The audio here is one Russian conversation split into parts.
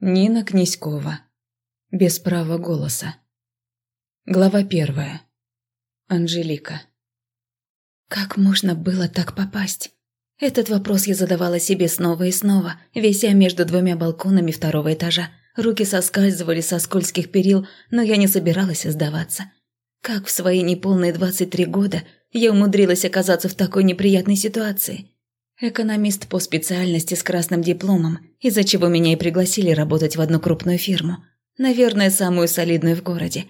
Нина Князькова. Без права голоса. Глава первая. Анжелика. Как можно было так попасть? Этот вопрос я задавала себе снова и снова, вися между двумя балконами второго этажа. Руки соскальзывали со скользких перил, но я не собиралась сдаваться. Как в свои неполные 23 года я умудрилась оказаться в такой неприятной ситуации? Экономист по специальности с красным дипломом, из-за чего меня и пригласили работать в одну крупную фирму. Наверное, самую солидную в городе.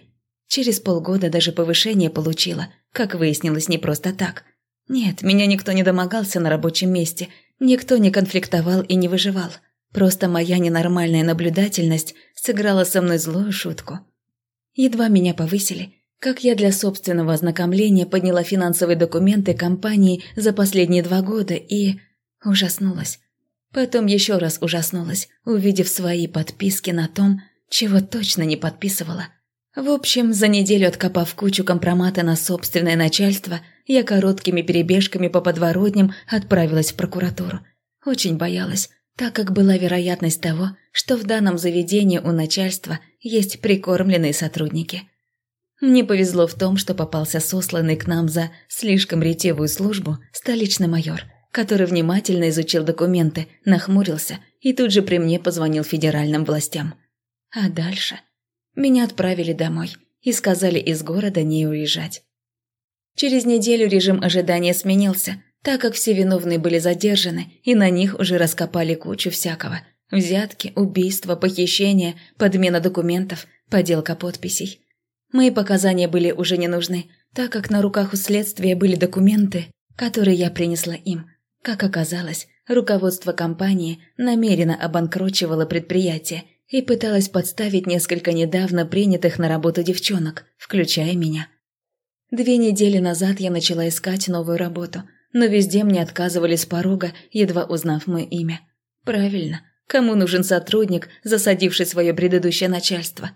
Через полгода даже повышение получила, как выяснилось, не просто так. Нет, меня никто не домогался на рабочем месте, никто не конфликтовал и не выживал. Просто моя ненормальная наблюдательность сыграла со мной злую шутку. Едва меня повысили, как я для собственного ознакомления подняла финансовые документы компании за последние два года и... ужаснулась. Потом еще раз ужаснулась, увидев свои подписки на том, чего точно не подписывала. В общем, за неделю откопав кучу компромата на собственное начальство, я короткими перебежками по подворотням отправилась в прокуратуру. Очень боялась, так как была вероятность того, что в данном заведении у начальства есть прикормленные сотрудники – мне повезло в том, что попался сосланный к нам за слишком ретевую службу столичный майор, который внимательно изучил документы, нахмурился и тут же при мне позвонил федеральным властям. А дальше меня отправили домой и сказали из города не уезжать. Через неделю режим ожидания сменился, так как все виновные были задержаны, и на них уже раскопали кучу всякого. Взятки, убийства, похищения, подмена документов, поделка подписей. Мои показания были уже не нужны, так как на руках у следствия были документы, которые я принесла им. Как оказалось, руководство компании намеренно обанкрочивало предприятие и пыталось подставить несколько недавно принятых на работу девчонок, включая меня. Две недели назад я начала искать новую работу, но везде мне отказывали с порога, едва узнав мое имя. Правильно, кому нужен сотрудник, засадивший свое предыдущее начальство?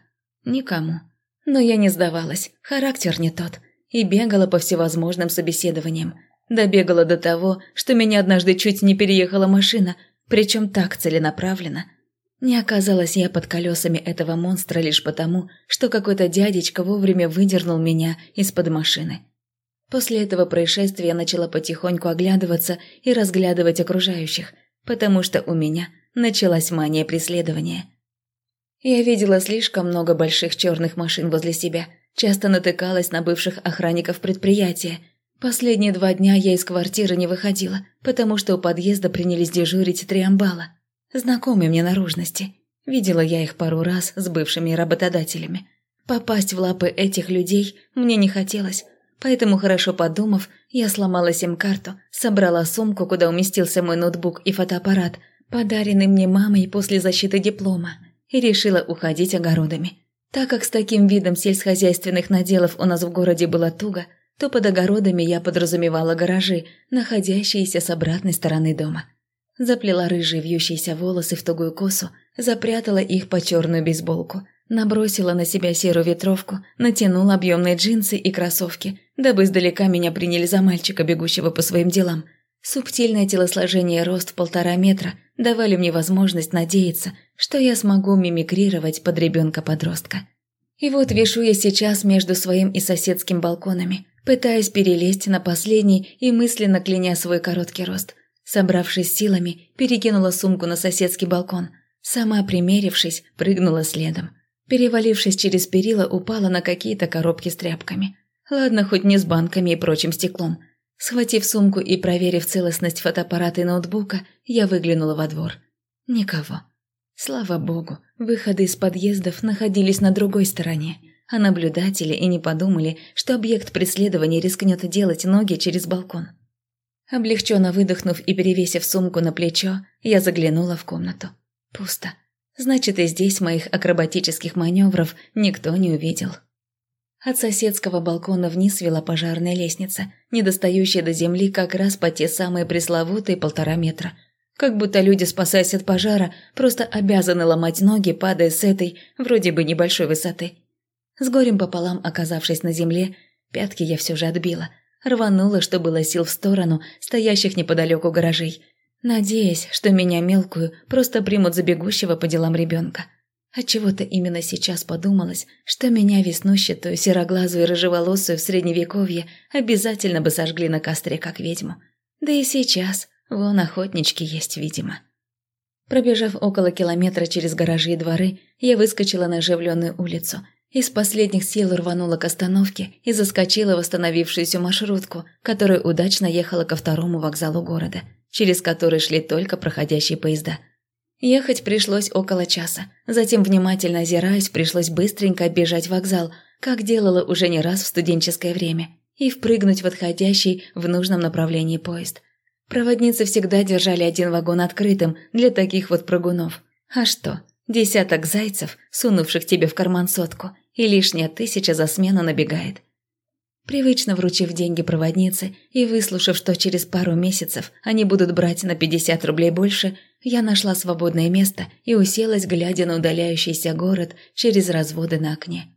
Никому. Но я не сдавалась, характер не тот, и бегала по всевозможным собеседованиям. Добегала до того, что меня однажды чуть не переехала машина, причем так целенаправленно. Не оказалась я под колесами этого монстра лишь потому, что какой-то дядечка вовремя выдернул меня из-под машины. После этого происшествия я начала потихоньку оглядываться и разглядывать окружающих, потому что у меня началась мания преследования. Я видела слишком много больших черных машин возле себя, часто натыкалась на бывших охранников предприятия. Последние два дня я из квартиры не выходила, потому что у подъезда принялись дежурить три амбала. Знакомые мне наружности. Видела я их пару раз с бывшими работодателями. Попасть в лапы этих людей мне не хотелось, поэтому, хорошо подумав, я сломала сим-карту, собрала сумку, куда уместился мой ноутбук и фотоаппарат, подаренный мне мамой после защиты диплома – и решила уходить огородами. Так как с таким видом сельскохозяйственных наделов у нас в городе было туго, то под огородами я подразумевала гаражи, находящиеся с обратной стороны дома. Заплела рыжие вьющиеся волосы в тугую косу, запрятала их по черную бейсболку, набросила на себя серую ветровку, натянула объемные джинсы и кроссовки, дабы издалека меня приняли за мальчика, бегущего по своим делам – Субтильное телосложение и рост в полтора метра давали мне возможность надеяться, что я смогу мимикрировать под ребенка-подростка. И вот вешу я сейчас между своим и соседским балконами, пытаясь перелезть на последний и мысленно кляня свой короткий рост. Собравшись силами, перекинула сумку на соседский балкон. Сама примерившись, прыгнула следом. Перевалившись через перила, упала на какие-то коробки с тряпками. Ладно, хоть не с банками и прочим стеклом – Схватив сумку и проверив целостность фотоаппарата и ноутбука, я выглянула во двор. Никого. Слава богу, выходы из подъездов находились на другой стороне, а наблюдатели и не подумали, что объект преследования рискнет делать ноги через балкон. Облегченно выдохнув и перевесив сумку на плечо, я заглянула в комнату. Пусто. Значит, и здесь моих акробатических маневров никто не увидел. От соседского балкона вниз вела пожарная лестница, недостающая до земли как раз по те самые пресловутые полтора метра. Как будто люди, спасаясь от пожара, просто обязаны ломать ноги, падая с этой, вроде бы небольшой высоты. С горем пополам оказавшись на земле, пятки я все же отбила. Рванула, что было сил в сторону стоящих неподалеку гаражей. надеясь, что меня мелкую просто примут за бегущего по делам ребенка. Отчего-то именно сейчас подумалось, что меня веснущатую, сероглазую и рыжеволосую в средневековье обязательно бы сожгли на костре, как ведьму. Да и сейчас, вон охотнички есть, видимо. Пробежав около километра через гаражи и дворы, я выскочила на оживленную улицу. Из последних сил рванула к остановке и заскочила в остановившуюся маршрутку, которая удачно ехала ко второму вокзалу города, через который шли только проходящие поезда – Ехать пришлось около часа. Затем, внимательно озираясь, пришлось быстренько оббежать вокзал, как делала уже не раз в студенческое время, и впрыгнуть в отходящий в нужном направлении поезд. Проводницы всегда держали один вагон открытым для таких вот прыгунов. А что, десяток зайцев, сунувших тебе в карман сотку, и лишняя тысяча за смену набегает – Привычно вручив деньги проводнице и выслушав, что через пару месяцев они будут брать на 50 рублей больше, я нашла свободное место и уселась, глядя на удаляющийся город через разводы на окне.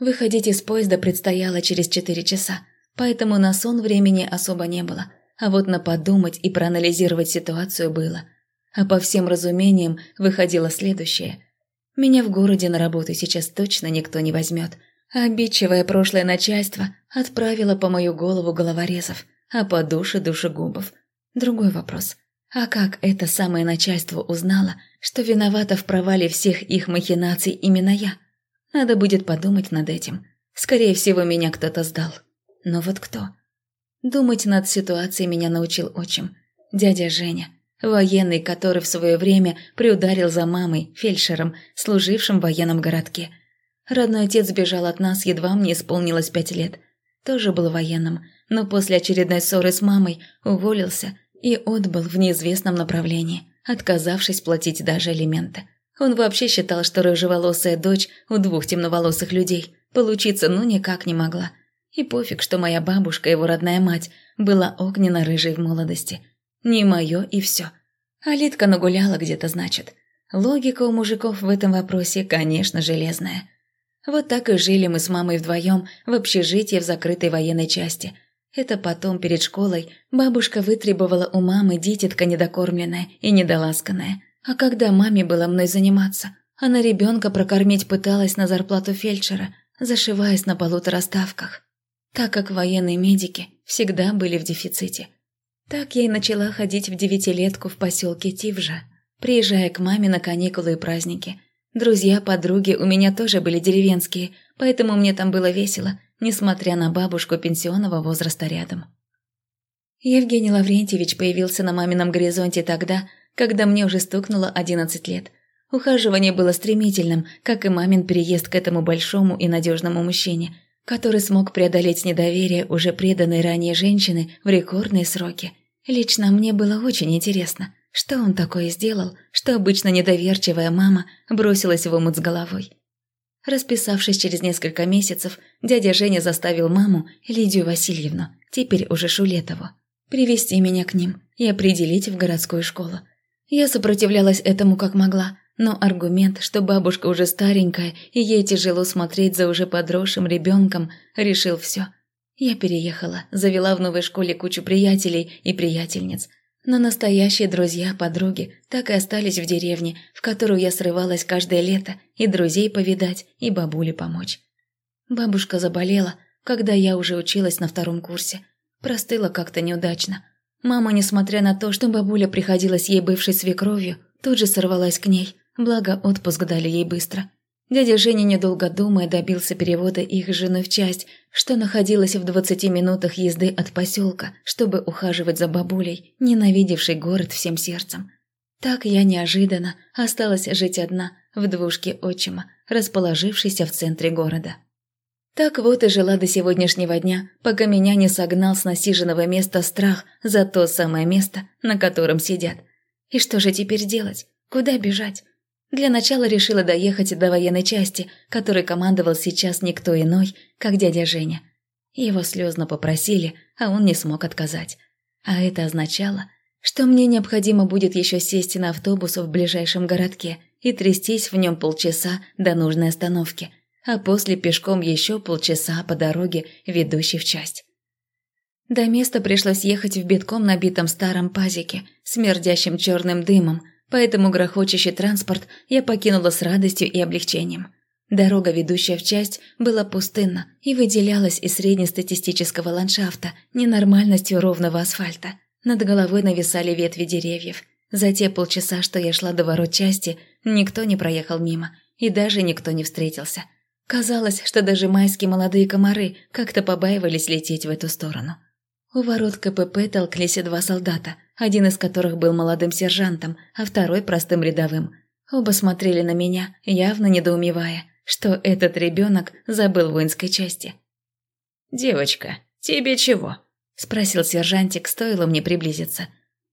Выходить из поезда предстояло через 4 часа, поэтому на сон времени особо не было, а вот на подумать и проанализировать ситуацию было. А по всем разумениям выходило следующее. Меня в городе на работу сейчас точно никто не возьмет – Обидчивое прошлое начальство отправило по мою голову головорезов, а по душе душегубов. Другой вопрос. А как это самое начальство узнало, что виновата в провале всех их махинаций именно я? Надо будет подумать над этим. Скорее всего, меня кто-то сдал. Но вот кто? Думать над ситуацией меня научил отчим. Дядя Женя, военный, который в свое время приударил за мамой, фельдшером, служившим в военном городке – Родной отец сбежал от нас, едва мне исполнилось пять лет. Тоже был военным, но после очередной ссоры с мамой уволился и отбыл в неизвестном направлении, отказавшись платить даже алименты. Он вообще считал, что рыжеволосая дочь у двух темноволосых людей получиться ну никак не могла. И пофиг, что моя бабушка, его родная мать, была огненно-рыжей в молодости. Не мое и все. А Литка нагуляла где-то, значит. Логика у мужиков в этом вопросе, конечно, железная. Вот так и жили мы с мамой вдвоем в общежитии в закрытой военной части. Это потом, перед школой, бабушка вытребовала у мамы дитятка недокормленная и недоласканная. А когда маме было мной заниматься, она ребенка прокормить пыталась на зарплату фельдшера, зашиваясь на полутораставках, так как военные медики всегда были в дефиците. Так я и начала ходить в девятилетку в поселке Тивжа, приезжая к маме на каникулы и праздники – Друзья, подруги у меня тоже были деревенские, поэтому мне там было весело, несмотря на бабушку пенсионного возраста рядом. Евгений Лаврентьевич появился на мамином горизонте тогда, когда мне уже стукнуло 11 лет. Ухаживание было стремительным, как и мамин переезд к этому большому и надежному мужчине, который смог преодолеть недоверие уже преданной ранее женщины в рекордные сроки. Лично мне было очень интересно – что он такое сделал, что обычно недоверчивая мама бросилась в омут с головой? Расписавшись через несколько месяцев, дядя Женя заставил маму, Лидию Васильевну, теперь уже Шулетову, привести меня к ним и определить в городскую школу. Я сопротивлялась этому как могла, но аргумент, что бабушка уже старенькая и ей тяжело смотреть за уже подросшим ребенком, решил все. Я переехала, завела в новой школе кучу приятелей и приятельниц – но настоящие друзья-подруги так и остались в деревне, в которую я срывалась каждое лето, и друзей повидать, и бабуле помочь. Бабушка заболела, когда я уже училась на втором курсе. Простыла как-то неудачно. Мама, несмотря на то, что бабуля приходилась ей бывшей свекровью, тут же сорвалась к ней, благо отпуск дали ей быстро. Дядя Женя, недолго думая, добился перевода их жены в часть, что находилась в двадцати минутах езды от поселка, чтобы ухаживать за бабулей, ненавидевшей город всем сердцем. Так я неожиданно осталась жить одна в двушке отчима, расположившейся в центре города. Так вот и жила до сегодняшнего дня, пока меня не согнал с насиженного места страх за то самое место, на котором сидят. И что же теперь делать? Куда бежать? Для начала решила доехать до военной части, которой командовал сейчас никто иной, как дядя Женя. Его слезно попросили, а он не смог отказать. А это означало, что мне необходимо будет еще сесть на автобус в ближайшем городке и трястись в нем полчаса до нужной остановки, а после пешком еще полчаса по дороге, ведущей в часть. До места пришлось ехать в битком набитом старом пазике, смердящим черным дымом, поэтому грохочущий транспорт я покинула с радостью и облегчением. Дорога, ведущая в часть, была пустынна и выделялась из среднестатистического ландшафта ненормальностью ровного асфальта. Над головой нависали ветви деревьев. За те полчаса, что я шла до ворот части, никто не проехал мимо, и даже никто не встретился. Казалось, что даже майские молодые комары как-то побаивались лететь в эту сторону. У ворот КПП толклись два солдата, один из которых был молодым сержантом, а второй простым рядовым. Оба смотрели на меня, явно недоумевая, что этот ребенок забыл в воинской части. «Девочка, тебе чего?» – спросил сержантик, стоило мне приблизиться.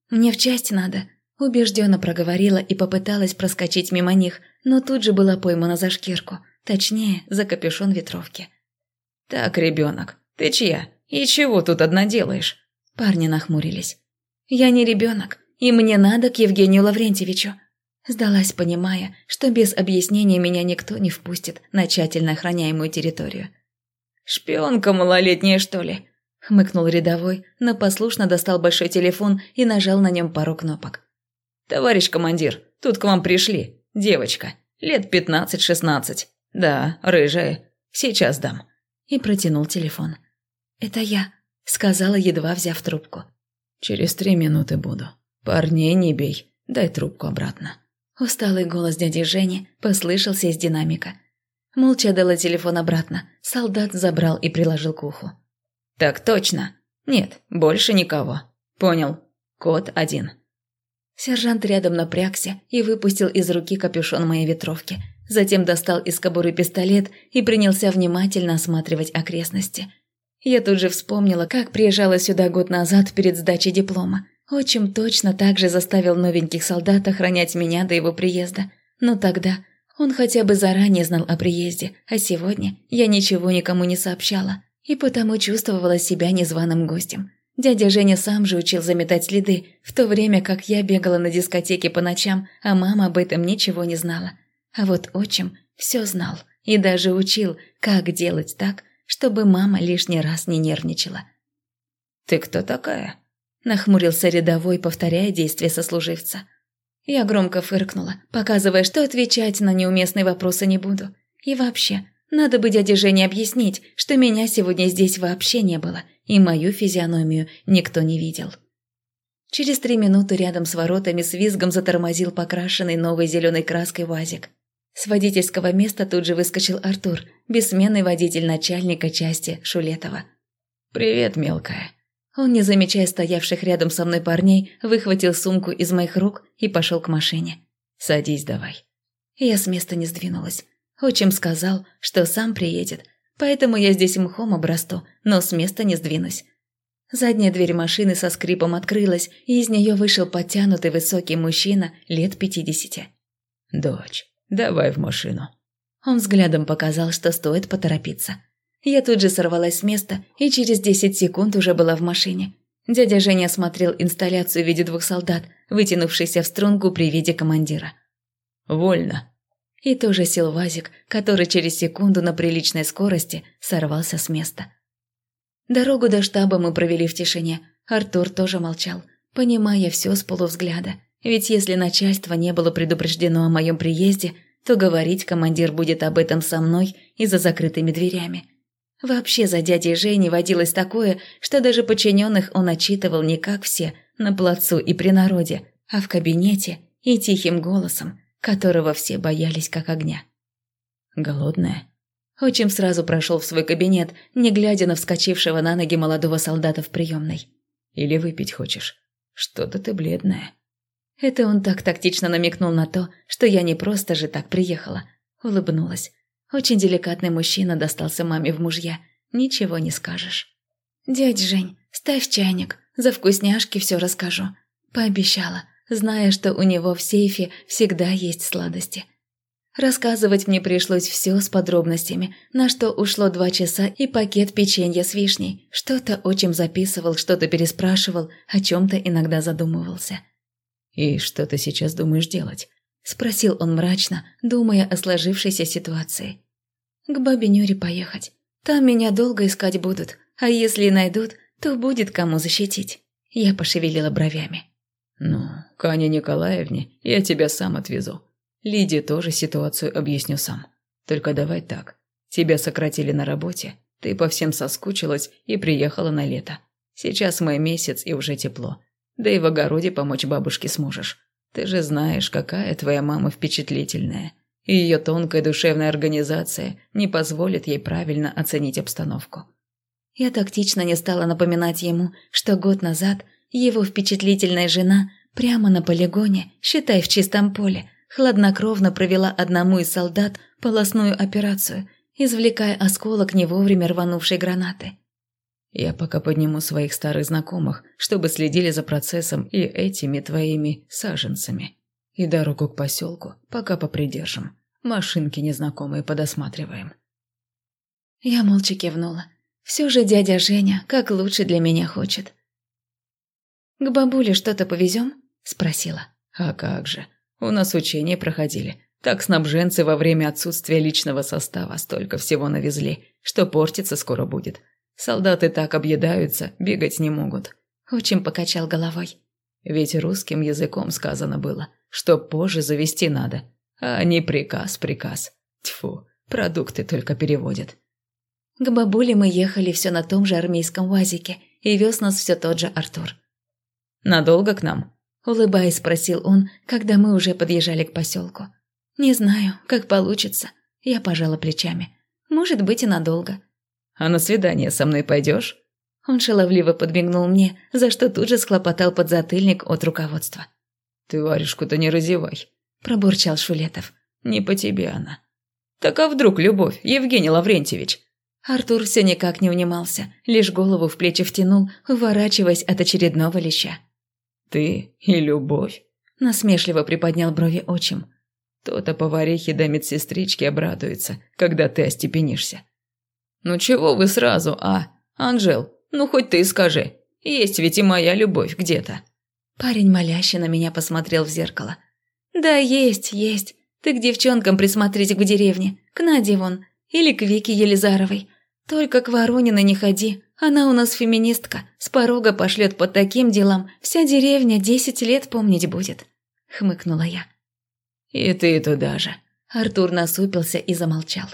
«Мне в часть надо», – убежденно проговорила и попыталась проскочить мимо них, но тут же была поймана за шкирку, точнее, за капюшон ветровки. «Так, ребенок, ты чья? И чего тут одна делаешь?» Парни нахмурились. «Я не ребенок, и мне надо к Евгению Лаврентьевичу». Сдалась, понимая, что без объяснения меня никто не впустит на тщательно охраняемую территорию. «Шпионка малолетняя, что ли?» – хмыкнул рядовой, но послушно достал большой телефон и нажал на нем пару кнопок. «Товарищ командир, тут к вам пришли. Девочка, лет пятнадцать-шестнадцать. Да, рыжая. Сейчас дам». И протянул телефон. «Это я», – сказала, едва взяв трубку. «Через три минуты буду. Парней не бей, дай трубку обратно». Усталый голос дяди Жени послышался из динамика. Молча дала телефон обратно. Солдат забрал и приложил к уху. «Так точно. Нет, больше никого. Понял. Код один». Сержант рядом напрягся и выпустил из руки капюшон моей ветровки. Затем достал из кобуры пистолет и принялся внимательно осматривать окрестности. Я тут же вспомнила, как приезжала сюда год назад перед сдачей диплома. Отчим точно так же заставил новеньких солдат охранять меня до его приезда. Но тогда он хотя бы заранее знал о приезде, а сегодня я ничего никому не сообщала и потому чувствовала себя незваным гостем. Дядя Женя сам же учил заметать следы, в то время как я бегала на дискотеке по ночам, а мама об этом ничего не знала. А вот отчим все знал и даже учил, как делать так, чтобы мама лишний раз не нервничала. «Ты кто такая?» Нахмурился рядовой, повторяя действия сослуживца. Я громко фыркнула, показывая, что отвечать на неуместные вопросы не буду. И вообще, надо бы дяде Жене объяснить, что меня сегодня здесь вообще не было, и мою физиономию никто не видел. Через три минуты рядом с воротами с визгом затормозил покрашенный новой зеленой краской УАЗик. С водительского места тут же выскочил Артур, бессменный водитель начальника части Шулетова. «Привет, мелкая», он, не замечая стоявших рядом со мной парней, выхватил сумку из моих рук и пошел к машине. «Садись давай». Я с места не сдвинулась. Отчим сказал, что сам приедет, поэтому я здесь мхом обрасту, но с места не сдвинусь. Задняя дверь машины со скрипом открылась, и из нее вышел подтянутый высокий мужчина лет пятидесяти. «Дочь, давай в машину». Он взглядом показал, что стоит поторопиться. Я тут же сорвалась с места и через 10 секунд уже была в машине. Дядя Женя осмотрел инсталляцию в виде двух солдат, вытянувшихся в струнку при виде командира. «Вольно». И тоже сел Вазик, который через секунду на приличной скорости сорвался с места. Дорогу до штаба мы провели в тишине. Артур тоже молчал, понимая все с полувзгляда. Ведь если начальство не было предупреждено о моем приезде, то говорить командир будет об этом со мной и за закрытыми дверями. Вообще за дядей Женей водилось такое, что даже подчиненных он отчитывал не как все, на плацу и при народе, а в кабинете и тихим голосом, которого все боялись как огня. «Голодная?» Отчим сразу прошел в свой кабинет, не глядя на вскочившего на ноги молодого солдата в приемной. «Или выпить хочешь? Что-то ты бледная». Это он так тактично намекнул на то, что я не просто же так приехала. Улыбнулась. Очень деликатный мужчина достался маме в мужья. Ничего не скажешь. «Дядь Жень, ставь чайник, за вкусняшки все расскажу». Пообещала, зная, что у него в сейфе всегда есть сладости. Рассказывать мне пришлось все с подробностями, на что ушло два часа и пакет печенья с вишней. Что-то отчим записывал, что-то переспрашивал, о чем-то иногда задумывался. «И что ты сейчас думаешь делать?» – спросил он мрачно, думая о сложившейся ситуации. «К бабе Нюре поехать. Там меня долго искать будут, а если найдут, то будет кому защитить. Я пошевелила бровями. «Ну, к Ане Николаевне я тебя сам отвезу. Лидии тоже ситуацию объясню сам. Только давай так. Тебя сократили на работе, ты по всем соскучилась и приехала на лето. Сейчас мой месяц и уже тепло. Да и в огороде помочь бабушке сможешь. Ты же знаешь, какая твоя мама впечатлительная. И ее тонкая душевная организация не позволит ей правильно оценить обстановку. Я тактично не стала напоминать ему, что год назад его впечатлительная жена прямо на полигоне, считай в чистом поле, хладнокровно провела одному из солдат полостную операцию, извлекая осколок не вовремя рванувшей гранаты. Я пока подниму своих старых знакомых, чтобы следили за процессом и этими твоими саженцами. И дорогу к поселку пока попридержим. Машинки незнакомые подосматриваем. Я молча кивнула. Все же дядя Женя как лучше для меня хочет. «К бабуле что-то повезем?» – спросила. «А как же. У нас учения проходили. Так снабженцы во время отсутствия личного состава столько всего навезли, что портиться скоро будет. Солдаты так объедаются, бегать не могут. Очень покачал головой. Ведь русским языком сказано было, что позже завести надо. А не приказ, приказ. Тьфу, продукты только переводят. К бабуле мы ехали все на том же армейском УАЗике, и вез нас все тот же Артур. «Надолго к нам?» – улыбаясь, спросил он, когда мы уже подъезжали к поселку. «Не знаю, как получится». Я пожала плечами. «Может быть и надолго». А на свидание со мной пойдешь?» Он шаловливо подмигнул мне, за что тут же схлопотал подзатыльник от руководства. «Ты варежку-то не разевай», – пробурчал Шулетов. «Не по тебе она». «Так а вдруг любовь, Евгений Лаврентьевич?» Артур все никак не унимался, лишь голову в плечи втянул, уворачиваясь от очередного леща. «Ты и любовь?» – насмешливо приподнял брови отчим. «То-то поварихи да медсестрички обрадуются, когда ты остепенишься. «Ну чего вы сразу, а? Анжел, ну хоть ты скажи. Есть ведь и моя любовь где-то». Парень моляще на меня посмотрел в зеркало. «Да есть, есть. Ты к девчонкам присмотрись в деревне. К Наде вон. Или к Вике Елизаровой. Только к Ворониной не ходи. Она у нас феминистка. С порога пошлет под таким делам. Вся деревня десять лет помнить будет». Хмыкнула я. «И ты туда же». Артур насупился и замолчал.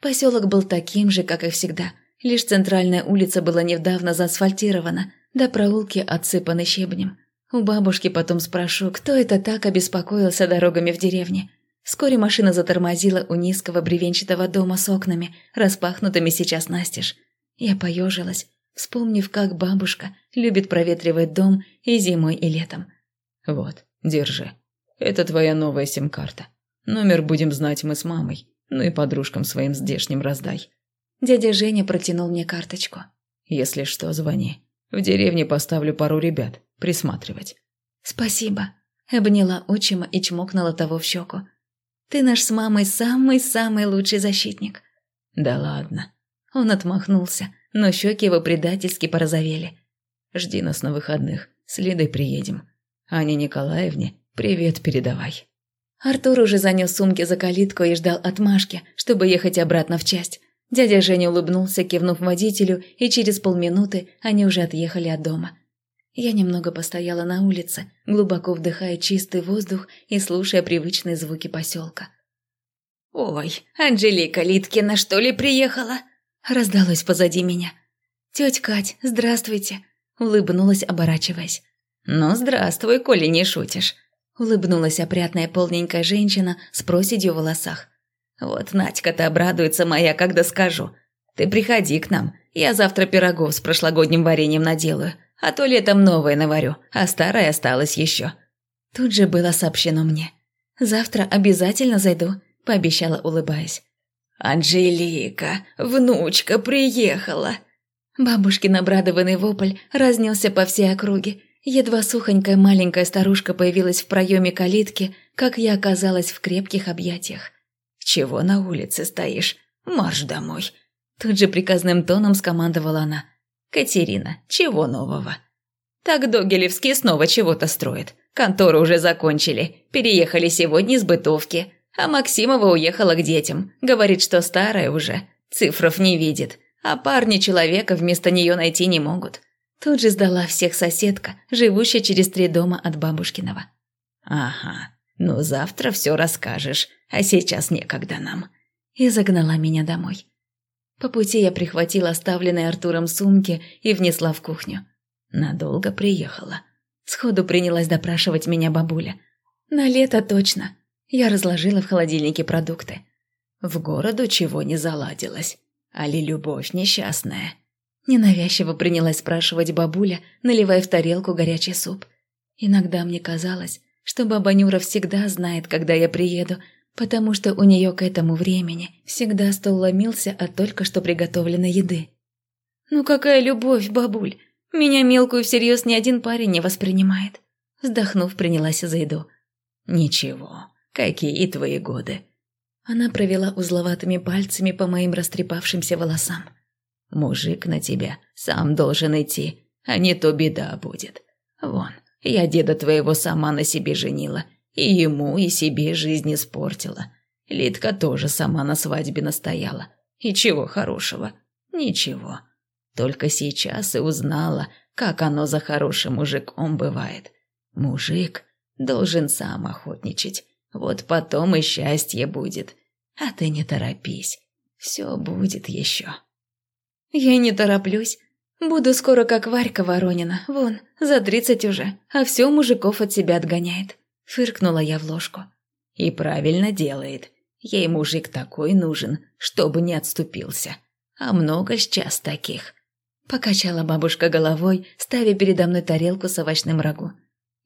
Поселок был таким же, как и всегда. Лишь центральная улица была недавно заасфальтирована, да проулки отсыпаны щебнем. У бабушки потом спрошу, кто это так обеспокоился дорогами в деревне. Вскоре машина затормозила у низкого бревенчатого дома с окнами, распахнутыми сейчас настежь. Я поежилась, вспомнив, как бабушка любит проветривать дом и зимой, и летом. «Вот, держи. Это твоя новая сим-карта. Номер будем знать мы с мамой. Ну и подружкам своим здешним раздай. Дядя Женя протянул мне карточку. Если что, звони. В деревне поставлю пару ребят. Присматривать. Спасибо. Обняла отчима и чмокнула того в щеку. Ты наш с мамой самый-самый лучший защитник. Да ладно. Он отмахнулся, но щеки его предательски порозовели. Жди нас на выходных. С Лидой приедем. Ане Николаевне привет передавай. Артур уже занес сумки за калитку и ждал отмашки, чтобы ехать обратно в часть. Дядя Женя улыбнулся, кивнув водителю, и через полминуты они уже отъехали от дома. Я немного постояла на улице, глубоко вдыхая чистый воздух и слушая привычные звуки поселка. «Ой, Анжелика Литкина что ли приехала?» Раздалось позади меня. «Тетя Кать, здравствуйте!» Улыбнулась, оборачиваясь. «Ну, здравствуй, коли не шутишь. Улыбнулась опрятная полненькая женщина с проседью в волосах. «Вот Надька-то обрадуется моя, когда скажу. Ты приходи к нам, я завтра пирогов с прошлогодним вареньем наделаю, а то летом новое наварю, а старое осталось еще». Тут же было сообщено мне. «Завтра обязательно зайду», – пообещала, улыбаясь. «Анжелика, внучка приехала!» Бабушкин обрадованный вопль разнесся по всей округе, Едва сухонькая маленькая старушка появилась в проеме калитки, как я оказалась в крепких объятиях. «Чего на улице стоишь? Марш домой!» Тут же приказным тоном скомандовала она. «Катерина, чего нового?» «Так Догилевский снова чего-то строит. Контору уже закончили. Переехали сегодня с бытовки. А Максимова уехала к детям. Говорит, что старая уже. Цифров не видит. а парни человека вместо нее найти не могут. Тут же сдала всех соседка, живущая через три дома от бабушкиного. «Ага, ну завтра все расскажешь, а сейчас некогда нам». И загнала меня домой. По пути я прихватила оставленные Артуром сумки и внесла в кухню. Надолго приехала. Сходу принялась допрашивать меня бабуля. На лето точно. Я разложила в холодильнике продукты. В городу чего не заладилось. Али любовь несчастная. Ненавязчиво принялась спрашивать бабуля, наливая в тарелку горячий суп. Иногда мне казалось, что баба Нюра всегда знает, когда я приеду, потому что у нее к этому времени всегда стол ломился от только что приготовленной еды. «Ну какая любовь, бабуль! Меня мелкую всерьез ни один парень не воспринимает!» Вздохнув, принялась за еду. «Ничего, какие твои годы!» Она провела узловатыми пальцами по моим растрепавшимся волосам. «Мужик на тебя сам должен идти, а не то беда будет. Вон, я деда твоего сама на себе женила, и ему, и себе жизнь испортила. Литка тоже сама на свадьбе настояла. И чего хорошего? Ничего. Только сейчас и узнала, как оно за хорошим мужиком бывает. Мужик должен сам охотничать. Вот потом и счастье будет. А ты не торопись. Все будет еще. Я не тороплюсь. Буду скоро как Варька Воронина. Вон, за тридцать уже. А все мужиков от себя отгоняет. Фыркнула я в ложку. И правильно делает. Ей мужик такой нужен, чтобы не отступился. А много сейчас таких. Покачала бабушка головой, ставя передо мной тарелку с овощным рагу.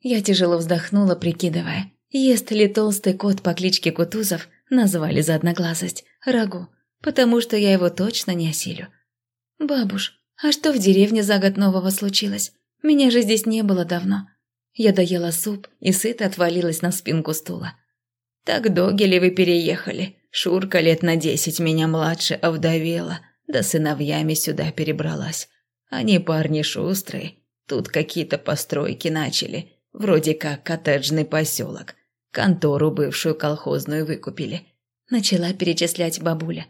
Я тяжело вздохнула, прикидывая, ест ли толстый кот по кличке Кутузов, назвали за одноглазость, рагу, потому что я его точно не осилю. «Бабуш, а что в деревне за год нового случилось? Меня же здесь не было давно. Я доела суп и сыто отвалилась на спинку стула. «Так догели вы переехали. Шурка лет на десять меня младше овдовела, да сыновьями сюда перебралась. Они парни шустрые. Тут какие-то постройки начали, вроде как коттеджный поселок. Контору бывшую колхозную выкупили». Начала перечислять бабуля.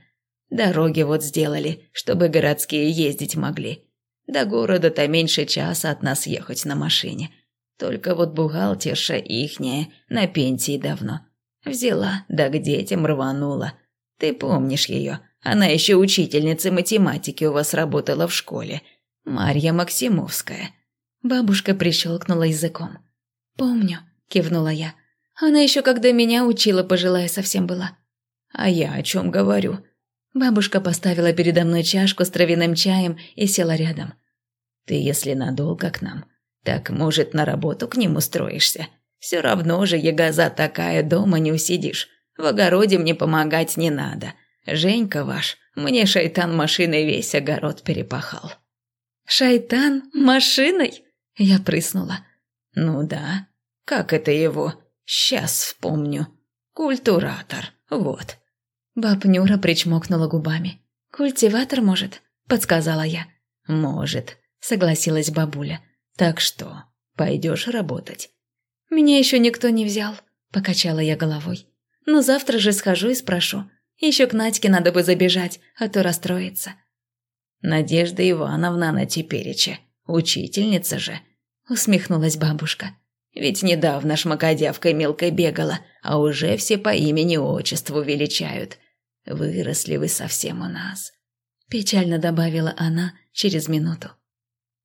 «Дороги вот сделали, чтобы городские ездить могли. До города-то меньше часа от нас ехать на машине». Только вот бухгалтерша ихняя на пенсии давно. Взяла, да к детям рванула. Ты помнишь ее? Она еще учительница математики у вас работала в школе. Марья Максимовская. Бабушка прищелкнула языком. «Помню», – кивнула я. «Она еще когда меня учила, пожилая совсем была». «А я о чем говорю?» Бабушка поставила передо мной чашку с травяным чаем и села рядом. «Ты, если надолго к нам, так, может, на работу к ним устроишься? Все равно же, ягоза такая, дома не усидишь. В огороде мне помогать не надо. Женька ваш, мне шайтан машиной весь огород перепахал». «Шайтан машиной?» Я прыснула. «Ну да. Как это его? Сейчас вспомню. Культуратор. Вот». Бабнюра причмокнула губами. «Культиватор, может?» – подсказала я. «Может», – согласилась бабуля. Так что, пойдешь работать?» «Меня еще никто не взял», – покачала я головой. «Но завтра же схожу и спрошу. Еще к Надьке надо бы забежать, а то расстроится». «Надежда Ивановна на тепереча, учительница же», – усмехнулась бабушка. «Ведь недавно шмакодявкой мелкой бегала, а уже все по имени-отчеству величают. Выросли вы совсем у нас», – печально добавила она через минуту.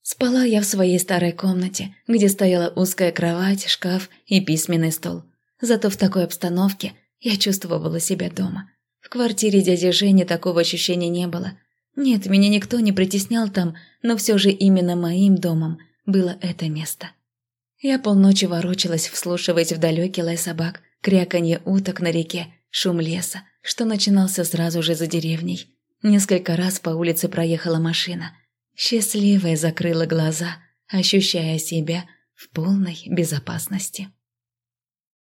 Спала я в своей старой комнате, где стояла узкая кровать, шкаф и письменный стол. Зато в такой обстановке я чувствовала себя дома. В квартире дяди Жени такого ощущения не было. Нет, меня никто не притеснял там, но все же именно моим домом было это место. Я полночи ворочалась, вслушиваясь в далекий лай собак, кряканье уток на реке, шум леса, что начинался сразу же за деревней. Несколько раз по улице проехала машина – Счастливая закрыла глаза, ощущая себя в полной безопасности.